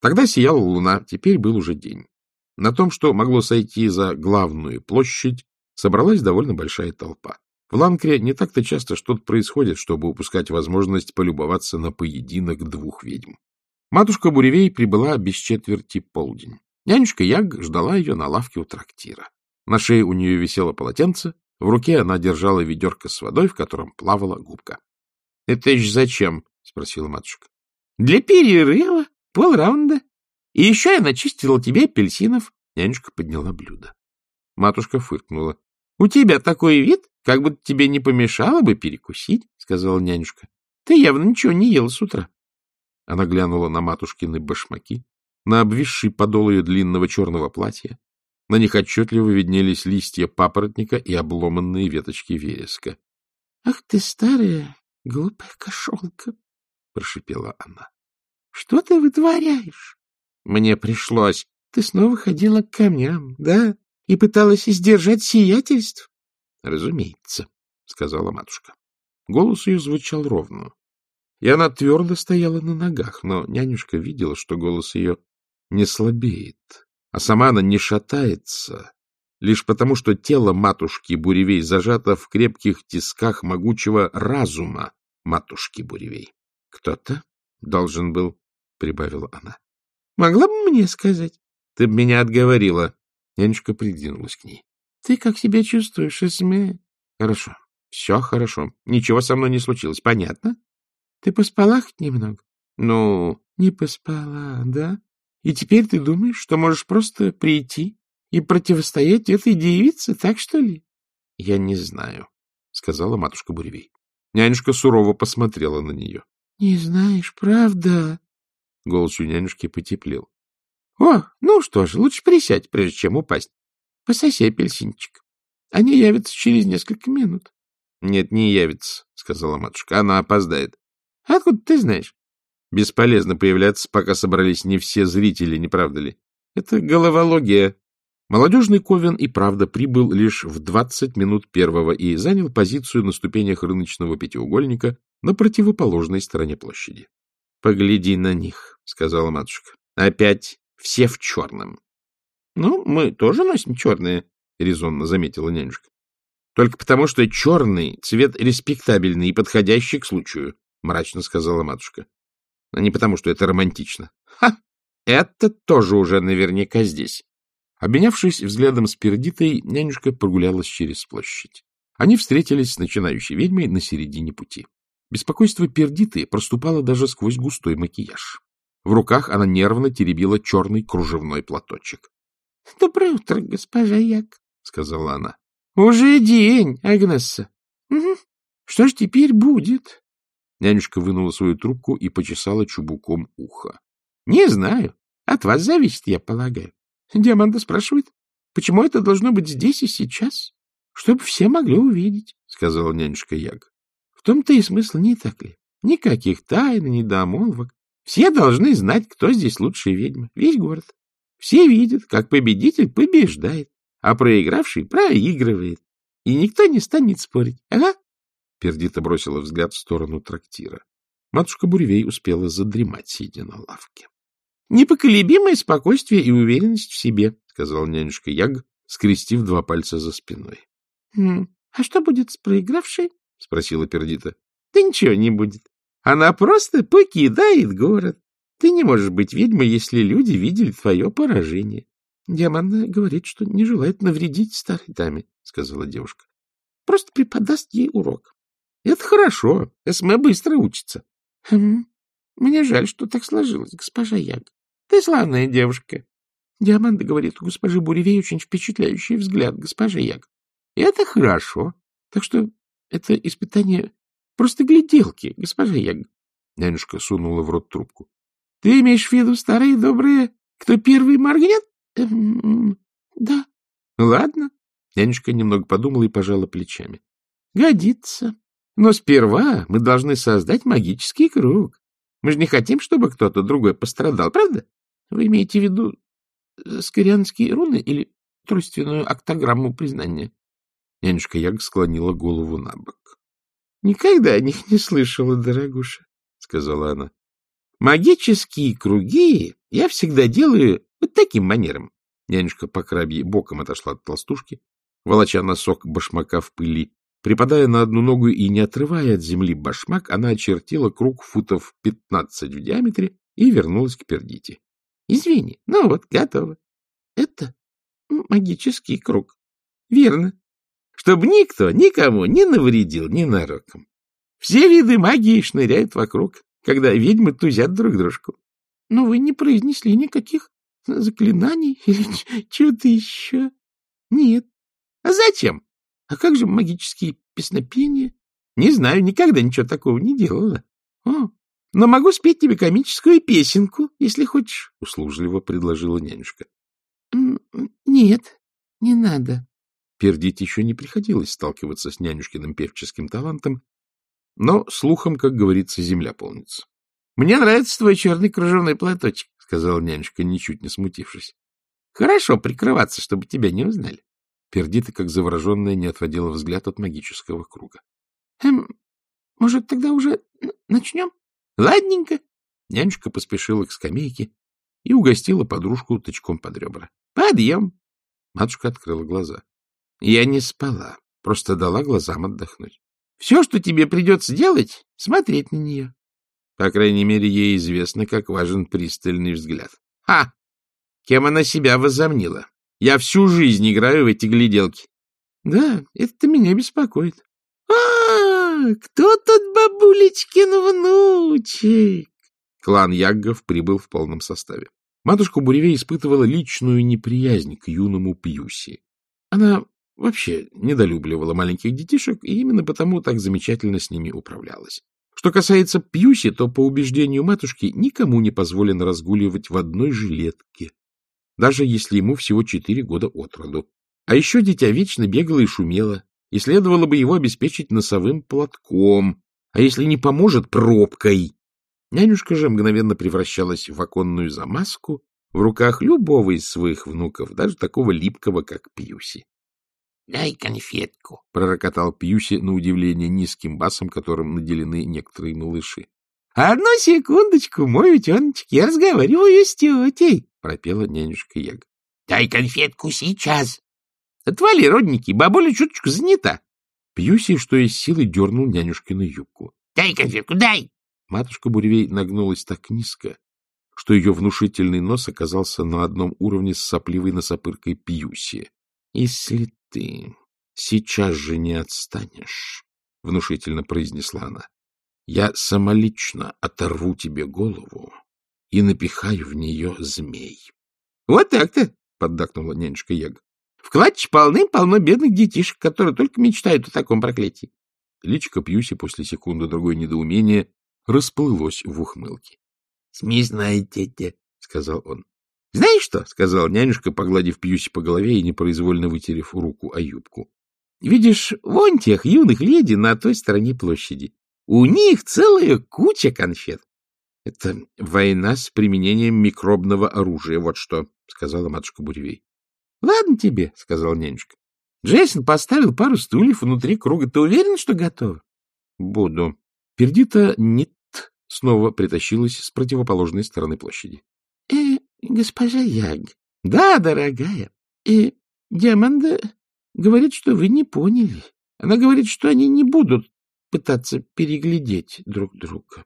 Тогда сияла луна, теперь был уже день. На том, что могло сойти за главную площадь, собралась довольно большая толпа. В Ланкре не так-то часто что-то происходит, чтобы упускать возможность полюбоваться на поединок двух ведьм. Матушка Буревей прибыла без четверти полдень. Нянюшка Яг ждала ее на лавке у трактира. На шее у нее висело полотенце, в руке она держала ведерко с водой, в котором плавала губка. — Это еще зачем? — спросила матушка. — Для перерыва, полраунда. И еще я начистила тебе апельсинов. Нянюшка подняла блюдо. Матушка фыркнула. — У тебя такой вид, как будто тебе не помешало бы перекусить, — сказала нянюшка. — Ты явно ничего не ела с утра. Она глянула на матушкины башмаки, на обвисший подол ее длинного черного платья. На них отчетливо виднелись листья папоротника и обломанные веточки вереска. — Ах ты, старая глупая кошелка! — прошипела она. — Что ты вытворяешь? — Мне пришлось. Ты снова ходила к камням, да? И пыталась сдержать сиятельств? — Разумеется, — сказала матушка. Голос ее звучал ровно. И она твердо стояла на ногах, но нянюшка видела, что голос ее не слабеет, а сама она не шатается, лишь потому, что тело матушки Буревей зажато в крепких тисках могучего разума матушки Буревей. — Кто-то должен был, — прибавила она. — Могла бы мне сказать? Ты бы меня отговорила. Нянюшка придвинулась к ней. — Ты как себя чувствуешь, Эсме? — Хорошо. Все хорошо. Ничего со мной не случилось. Понятно? Ты поспала хоть немного? — Ну, не поспала, да? И теперь ты думаешь, что можешь просто прийти и противостоять этой девице, так что ли? — Я не знаю, — сказала матушка Буревей. Нянюшка сурово посмотрела на нее. — Не знаешь, правда? Голос у нянюшки потеплел. — О, ну что ж, лучше присядь, прежде чем упасть. Пососи апельсинчик. Они явятся через несколько минут. — Нет, не явится, — сказала матушка. — Она опоздает. — Откуда ты знаешь? Бесполезно появляться, пока собрались не все зрители, не правда ли? Это головология. Молодежный Ковен и правда прибыл лишь в двадцать минут первого и занял позицию на ступенях рыночного пятиугольника на противоположной стороне площади. — Погляди на них, — сказала матушка. — Опять все в черном. — Ну, мы тоже носим черные, — резонно заметила нянюшка. — Только потому, что черный — цвет респектабельный и подходящий к случаю, — мрачно сказала матушка а не потому, что это романтично. Ха! Это тоже уже наверняка здесь. Обменявшись взглядом с Пердитой, нянюшка прогулялась через площадь. Они встретились с начинающей ведьмой на середине пути. Беспокойство Пердиты проступало даже сквозь густой макияж. В руках она нервно теребила черный кружевной платочек. — Доброе утро, госпожа Як, — сказала она. — Уже день, Агнесса. Угу. Что ж теперь будет? Нянюшка вынула свою трубку и почесала чубуком ухо. — Не знаю. От вас зависит, я полагаю. Диаманда спрашивает, почему это должно быть здесь и сейчас? Чтобы все могли увидеть, — сказала нянюшка Яг. — В том-то и смысл, не так ли? Никаких тайн, недомолвок. Все должны знать, кто здесь лучшая ведьма. Весь город. Все видят, как победитель побеждает, а проигравший проигрывает. И никто не станет спорить. Ага. Пердита бросила взгляд в сторону трактира. Матушка Буревей успела задремать, сидя на лавке. — Непоколебимое спокойствие и уверенность в себе, — сказал нянюшка Яг, скрестив два пальца за спиной. — А что будет с проигравшей? — спросила Пердита. — Да ничего не будет. Она просто покидает город. Ты не можешь быть ведьмой, если люди видели твое поражение. — Диаманна говорит, что не желает навредить старой даме, — сказала девушка. — Просто преподаст ей урок. — Это хорошо. Эсме быстро учится. Хм, мне жаль, что так сложилось, госпожа Яг. Ты славная девушка. Диаманда говорит, у госпожи Буревей очень впечатляющий взгляд, госпожа Яг. Это хорошо. Так что это испытание просто гляделки, госпожа Яг. Нянюшка сунула в рот трубку. — Ты имеешь в виду старые добрые, кто первый моргнет? Эм, — Да. — Ладно. Нянюшка немного подумала и пожала плечами. — Годится. Но сперва мы должны создать магический круг. Мы же не хотим, чтобы кто-то другой пострадал, правда? Вы имеете в виду э, скорианские руны или тройственную октограмму признания? Нянюшка Яг склонила голову на бок. — Никогда о них не слышала, дорогуша, — сказала она. Магические круги я всегда делаю вот таким манером. Нянюшка по крабье боком отошла от толстушки, волоча носок башмака в пыли. Припадая на одну ногу и не отрывая от земли башмак, она очертила круг футов пятнадцать в диаметре и вернулась к Пердите. — Извини, ну вот, готово. Это магический круг. Верно. Чтобы никто никому не навредил ненароком. Все виды магии шныряют вокруг, когда ведьмы тузят друг дружку. Но вы не произнесли никаких заклинаний или чего-то еще. Нет. А зачем? А как же магические песнопения? Не знаю, никогда ничего такого не делала. О, но могу спеть тебе комическую песенку, если хочешь, — услужливо предложила нянюшка. — Нет, не надо. Пердить еще не приходилось сталкиваться с нянюшкиным певческим талантом, но слухом, как говорится, земля полнится. — Мне нравится твой черный кружевной платочек, — сказала нянюшка, ничуть не смутившись. — Хорошо прикрываться, чтобы тебя не узнали. Пердита, как завороженная, не отводила взгляд от магического круга. — Эм, может, тогда уже начнем? — Ладненько. Нянюшка поспешила к скамейке и угостила подружку тычком под ребра. — Подъем. Матушка открыла глаза. — Я не спала, просто дала глазам отдохнуть. Все, что тебе придется делать, смотреть на нее. По крайней мере, ей известно, как важен пристальный взгляд. Ха! Кем она себя возомнила? Я всю жизнь играю в эти гляделки. Да, это меня беспокоит. А, кто тут бабулечкин внучек? Клан Яггов прибыл в полном составе. Матушка Буревей испытывала личную неприязнь к юному Пьюси. Она вообще недолюбливала маленьких детишек и именно потому так замечательно с ними управлялась. Что касается Пьюси, то, по убеждению матушки, никому не позволено разгуливать в одной жилетке, даже если ему всего четыре года от роду. А еще дитя вечно бегало и шумело, и следовало бы его обеспечить носовым платком, а если не поможет, пробкой. Нянюшка же мгновенно превращалась в оконную замазку в руках любого из своих внуков, даже такого липкого, как Пьюси. — Дай конфетку, — пророкотал Пьюси на удивление низким басом, которым наделены некоторые малыши. — Одну секундочку, мой утеночек, я разговариваю с тетей, — пропела нянюшка Яга. — Дай конфетку сейчас. — Отвали, родники, бабуля чуточку занята. Пьюси, что из силы, дернул нянюшкину юбку. — Дай конфетку, дай! Матушка Буревей нагнулась так низко, что ее внушительный нос оказался на одном уровне с сопливой носопыркой Пьюси. — Если ты сейчас же не отстанешь, — внушительно произнесла она, — я самолично оторву тебе голову и напихаю в нее змей. — Вот так-то, — поддакнула нянюшка Яга. — В клатче полным-полно бедных детишек, которые только мечтают о таком проклятии. Личка Пьюси после секунды-другой недоумения расплылось в ухмылке. — Смешная тетя, — сказал он. — Знаешь что? — сказал нянюшка, погладив Пьюси по голове и непроизвольно вытерев руку о юбку. — Видишь, вон тех юных леди на той стороне площади. У них целая куча конфет. — Это война с применением микробного оружия, вот что, — сказала матушка Буревей. — Ладно тебе, — сказал нянюшка. — Джейсон поставил пару стульев внутри круга. Ты уверен, что готов? — Буду. Пердита Нит снова притащилась с противоположной стороны площади. — госпожа Яг. — Да, дорогая. И Диаманда говорит, что вы не поняли. Она говорит, что они не будут пытаться переглядеть друг друга.